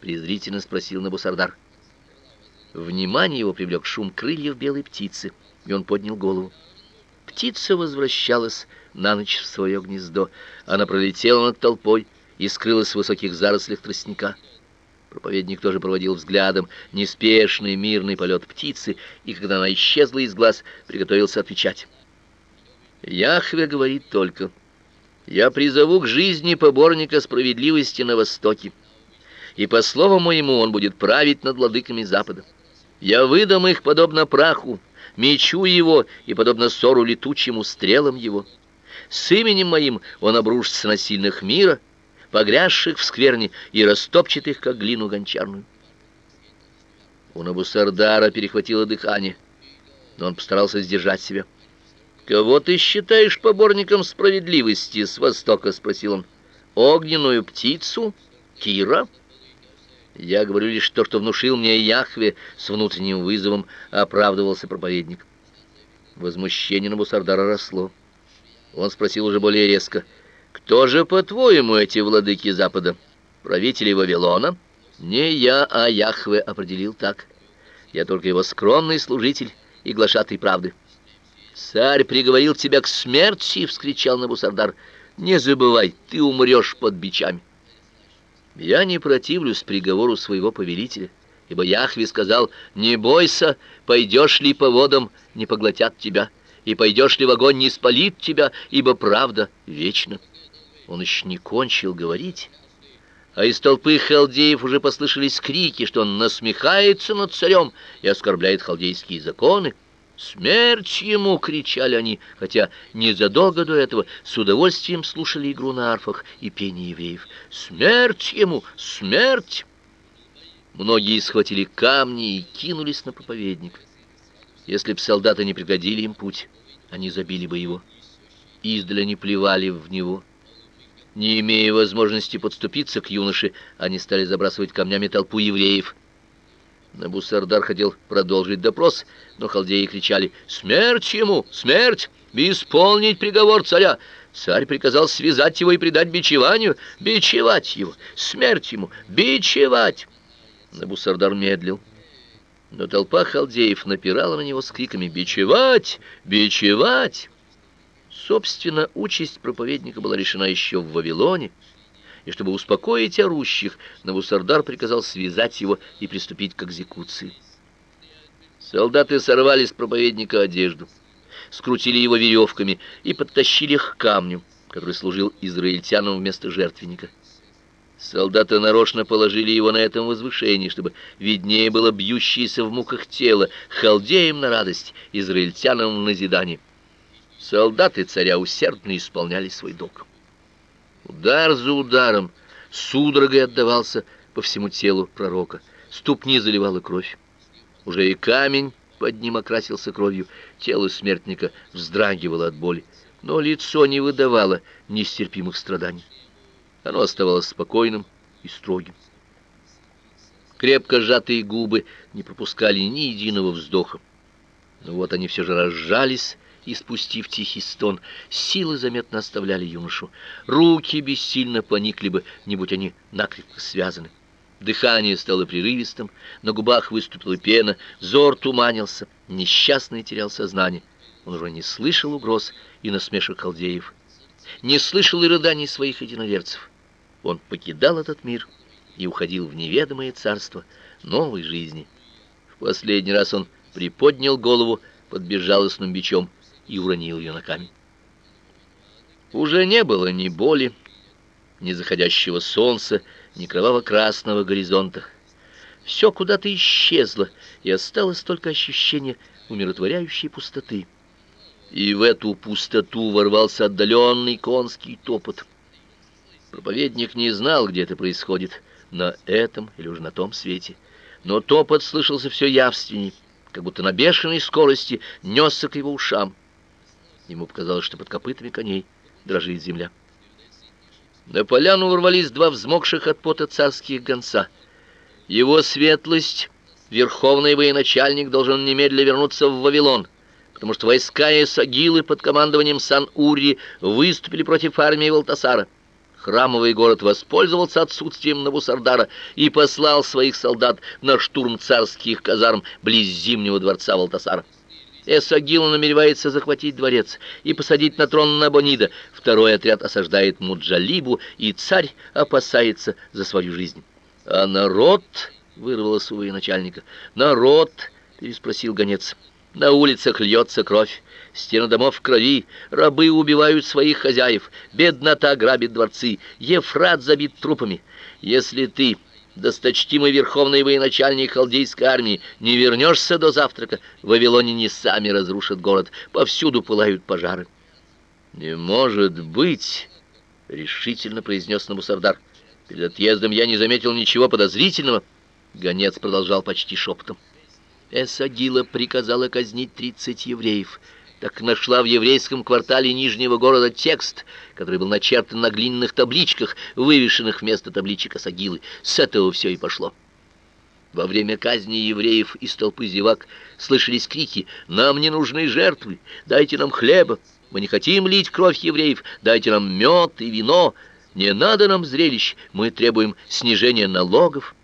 презрительно спросил Набусардар. Внимание его привлек шум крыльев белой птицы, и он поднял голову. Птица возвращалась на ночь в свое гнездо. Она пролетела над толпой и скрылась в высоких зарослях тростника. Проповедник тоже проводил взглядом неспешный мирный полет птицы, и когда она исчезла из глаз, приготовился отвечать. Яхве говорит только: "Я призову к жизни поборника справедливости на востоке, и по слову моему он будет править над владыками запада. Я выдам их подобно праху, мечу его и подобно ссору летучему стрелам его. С именем моим он обрушится на сильных мира, погрязших в скверне и растопчет их как глину гончарную". У Набусардара перехватило дыхание, но он постарался сдержать себя. «Кого ты считаешь поборником справедливости с востока?» — спросил он. «Огненную птицу? Кира?» «Я говорю лишь то, что внушил мне Яхве с внутренним вызовом», — оправдывался проповедник. Возмущение на Бусардара росло. Он спросил уже более резко. «Кто же, по-твоему, эти владыки Запада? Правители Вавилона?» «Не я, а Яхве определил так. Я только его скромный служитель и глашатый правды». Царь приговорил тебя к смерти, вскричал Набусардар. Не забывай, ты умрешь под бичами. Я не противлюсь приговору своего повелителя, ибо Яхве сказал: "Не бойся, пойдешь ли по водам, не поглотят тебя, и пойдешь ли в огонь, не спалит тебя, ибо правда вечна". Он еще не кончил говорить, а из толпы халдеев уже послышались крики, что он насмехается над царем и оскорбляет халдейские законы. «Смерть ему!» — кричали они, хотя незадолго до этого с удовольствием слушали игру на арфах и пение евреев. «Смерть ему! Смерть!» Многие схватили камни и кинулись на проповедника. Если б солдаты не преградили им путь, они забили бы его. Издали они плевали в него. Не имея возможности подступиться к юноше, они стали забрасывать камнями толпу евреев — Набусардар хотел продолжить допрос, но халдеи кричали «Смерть ему! Смерть! Исполнить приговор царя!» Царь приказал связать его и предать бичеванию. Бичевать его! Смерть ему! Бичевать! Набусардар медлил. Но толпа халдеев напирала на него с криками «Бичевать! Бичевать!» Собственно, участь проповедника была решена еще в Вавилоне, и чтобы успокоить орущих, Навусардар приказал связать его и приступить к экзекуции. Солдаты сорвали с проповедника одежду, скрутили его веревками и подтащили к камню, который служил израильтянам вместо жертвенника. Солдаты нарочно положили его на этом возвышении, чтобы виднее было бьющееся в муках тело, халдеям на радость, израильтянам в назидание. Солдаты царя усердно исполняли свой долг. Удар за ударом судорогой отдавался по всему телу пророка. Ступни заливала кровь. Уже и камень под ним окрасился кровью. Тело смертника вздрагивало от боли, но лицо не выдавало нестерпимых страданий. Оно оставалось спокойным и строгим. Крепко сжатые губы не пропускали ни единого вздоха. Но вот они все же разжались, и, спустив тихий стон, силы заметно оставляли юношу. Руки бессильно поникли бы, не будь они накрепко связаны. Дыхание стало прерывистым, на губах выступила пена, взор туманился, несчастный терял сознание. Он уже не слышал угроз и насмешек халдеев, не слышал и рыданий своих единоверцев. Он покидал этот мир и уходил в неведомое царство новой жизни. В последний раз он приподнял голову под безжалостным бичом и уронил ее на камень. Уже не было ни боли, ни заходящего солнца, ни кроваво-красного горизонта. Все куда-то исчезло, и осталось только ощущение умиротворяющей пустоты. И в эту пустоту ворвался отдаленный конский топот. Проповедник не знал, где это происходит, на этом или уже на том свете, но топот слышался все явственней, как будто на бешеной скорости несся к его ушам. Ему показалось, что под копытами коней дрожит земля. На поляну ворвались два взмокших от пота царских гонца. Его светлость, верховный военачальник, должен немедленно вернуться в Вавилон, потому что войска Исагилы под командованием Сан-Ури выступили против армии Валтасара. Храмовый город воспользовался отсутствием Навусардара и послал своих солдат на штурм царских казарм близ Зимнего дворца Валтасара. Эсагила намеревается захватить дворец и посадить на трон Набонида. Второй отряд осаждает Муджалибу, и царь опасается за свою жизнь. А народ, вырвалось у военачальника. Народ, переспросил гонец. На улицах льется кровь, стены домов в крови, рабы убивают своих хозяев, беднота грабит дворцы, Ефрат забит трупами. Если ты, досточтимый верховный военачальник халдейской армии, не вернешься до завтрака, вавилоняне сами разрушат город, повсюду пылают пожары. Не может быть, решительно произнес Набусардар. Перед отъездом я не заметил ничего подозрительного. Гонец продолжал почти шепотом. Эсагила приказала казнить тридцать евреев. Так нашла в еврейском квартале Нижнего города текст, который был начертан на глиняных табличках, вывешенных вместо табличек Эсагилы. С этого все и пошло. Во время казни евреев из толпы зевак слышались крики «Нам не нужны жертвы! Дайте нам хлеба! Мы не хотим лить кровь евреев! Дайте нам мед и вино! Не надо нам зрелищ! Мы требуем снижения налогов!»